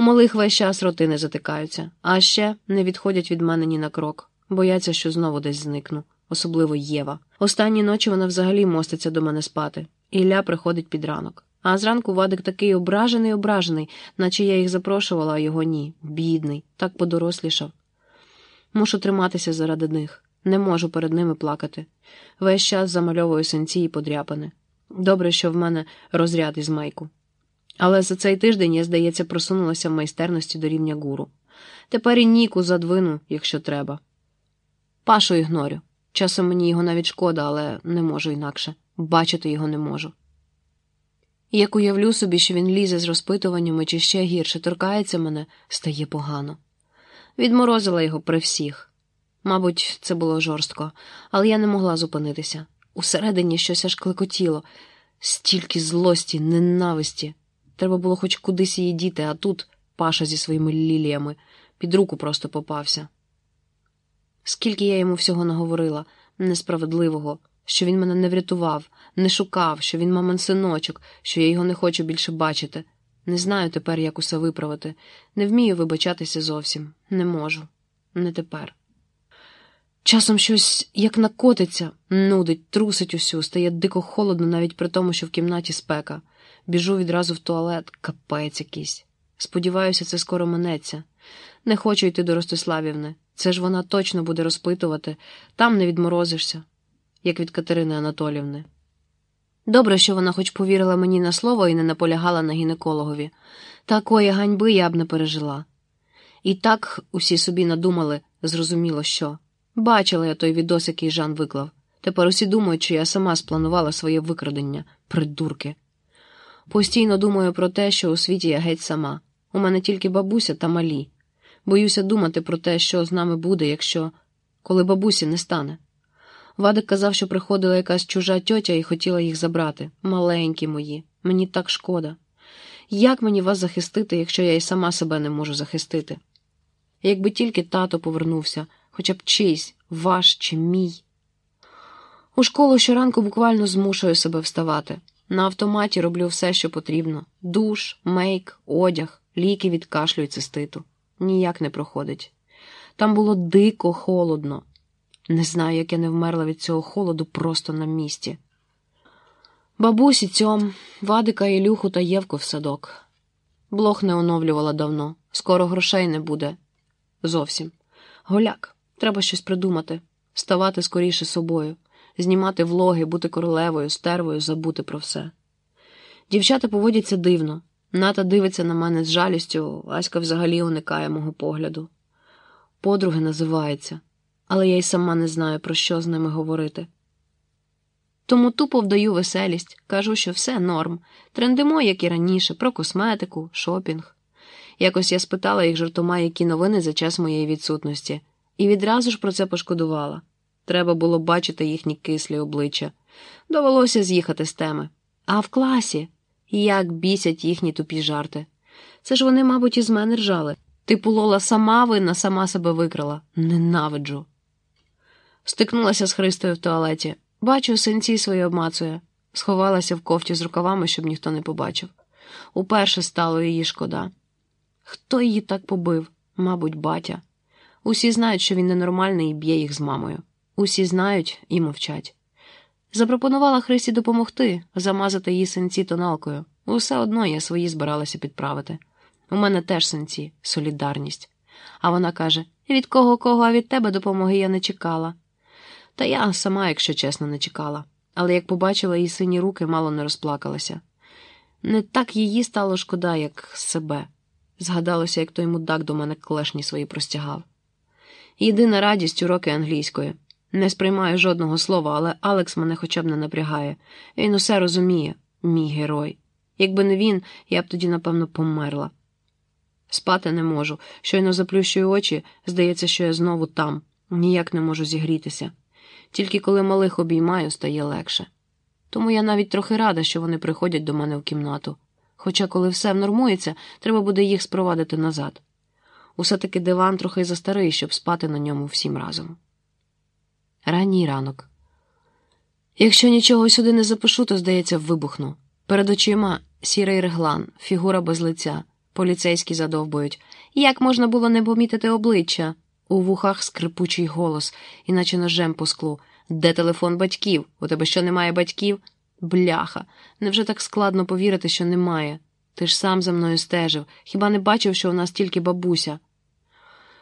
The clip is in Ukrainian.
У малих весь час роти не затикаються, а ще не відходять від мене ні на крок, бояться, що знову десь зникну, особливо Єва. Останні ночі вона взагалі моститься до мене спати. Ілля приходить під ранок. А зранку Вадик такий ображений, ображений, наче я їх запрошувала, а його ні. Бідний, так подорослішав. Мушу триматися заради них. Не можу перед ними плакати. Весь час замальовую синці і подряпини. Добре, що в мене розряд із майку. Але за цей тиждень я, здається, просунулася в майстерності до рівня гуру. Тепер і Ніку задвину, якщо треба. Пашу ігнорю. Часом мені його навіть шкода, але не можу інакше. Бачити його не можу. Як уявлю собі, що він лізе з розпитуваннями чи ще гірше торкається мене, стає погано. Відморозила його при всіх. Мабуть, це було жорстко, але я не могла зупинитися. Усередині щось аж клекотіло, стільки злості, ненависті. Треба було хоч кудись її діти, а тут паша зі своїми ліліями під руку просто попався. Скільки я йому всього наговорила, несправедливого, що він мене не врятував, не шукав, що він мамин синочок, що я його не хочу більше бачити. Не знаю тепер, як усе виправити. Не вмію вибачатися зовсім. Не можу. Не тепер. Часом щось як накотиться, нудить, трусить усю, стає дико холодно, навіть при тому, що в кімнаті спека. Біжу відразу в туалет, капець якийсь. Сподіваюся, це скоро минеться. Не хочу йти до Ростиславівни. Це ж вона точно буде розпитувати, там не відморозишся, як від Катерини Анатолівни. Добре, що вона хоч повірила мені на слово і не наполягала на гінекологові. Такої ганьби я б не пережила. І так усі собі надумали, зрозуміло, що. Бачила я той відос, який Жан виклав. Тепер усі думають, що я сама спланувала своє викрадення, придурки. Постійно думаю про те, що у світі я геть сама. У мене тільки бабуся та малі. Боюся думати про те, що з нами буде, якщо коли бабусі не стане. Вадик казав, що приходила якась чужа тьотя і хотіла їх забрати. Маленькі мої, мені так шкода. Як мені вас захистити, якщо я і сама себе не можу захистити? Якби тільки тато повернувся, хоча б чийсь, ваш чи мій. У школу щоранку буквально змушую себе вставати. На автоматі роблю все, що потрібно: душ, мейк, одяг, ліки від кашлю і циститу. Ніяк не проходить. Там було дико холодно. Не знаю, як я не вмерла від цього холоду просто на місці. Бабусі цьом, Вадика, Ілюху та Євку в садок. Блох не оновлювала давно, скоро грошей не буде. Зовсім. Голяк, треба щось придумати, ставати скоріше собою, знімати влоги, бути королевою, стервою, забути про все. Дівчата поводяться дивно. Ната дивиться на мене з жалістю, Аська взагалі уникає мого погляду. Подруги називається, але я й сама не знаю, про що з ними говорити. Тому тупо вдаю веселість, кажу, що все норм. Трендимо, як і раніше, про косметику, шопінг. Якось я спитала їх жартома, які новини за час моєї відсутності, і відразу ж про це пошкодувала. Треба було бачити їхні кислі обличчя. Довелося з'їхати з теми. А в класі як бісять їхні тупі жарти. Це ж вони, мабуть, із мене ржали. Типу Лола сама винна, сама себе викрала. Ненавиджу. Стикнулася з Христою в туалеті. Бачу, синці свої обмацує. Сховалася в кофті з рукавами, щоб ніхто не побачив. Уперше стало її шкода. Хто її так побив? Мабуть, батя. Усі знають, що він ненормальний і б'є їх з мамою. Усі знають і мовчать. Запропонувала Христі допомогти, замазати її синці тоналкою. Усе одно я свої збиралася підправити. У мене теж синці, солідарність. А вона каже: від кого кого, а від тебе допомоги я не чекала. Та я сама, якщо чесно, не чекала, але як побачила її сині руки, мало не розплакалася. Не так її стало шкода, як себе. Згадалося, як той мудак до мене клешні свої простягав. Єдина радість уроки англійської. Не сприймаю жодного слова, але Алекс мене хоча б не напрягає. Він усе розуміє, мій герой. Якби не він, я б тоді, напевно, померла. Спати не можу. Щойно заплющую очі, здається, що я знову там, ніяк не можу зігрітися. Тільки коли малих обіймаю, стає легше. Тому я навіть трохи рада, що вони приходять до мене в кімнату. Хоча, коли все внормується, треба буде їх спровадити назад. Усе таки диван трохи застарий, щоб спати на ньому всім разом. Ранній ранок. Якщо нічого сюди не запишу, то, здається, вибухну. Перед очима сірий реглан, фігура без лиця, Поліцейські задовбують. Як можна було не помітити обличчя? У вухах скрипучий голос, іначе ножем по склу. Де телефон батьків? У тебе що немає батьків? Бляха, невже так складно повірити, що немає? Ти ж сам за мною стежив. Хіба не бачив, що у нас тільки бабуся?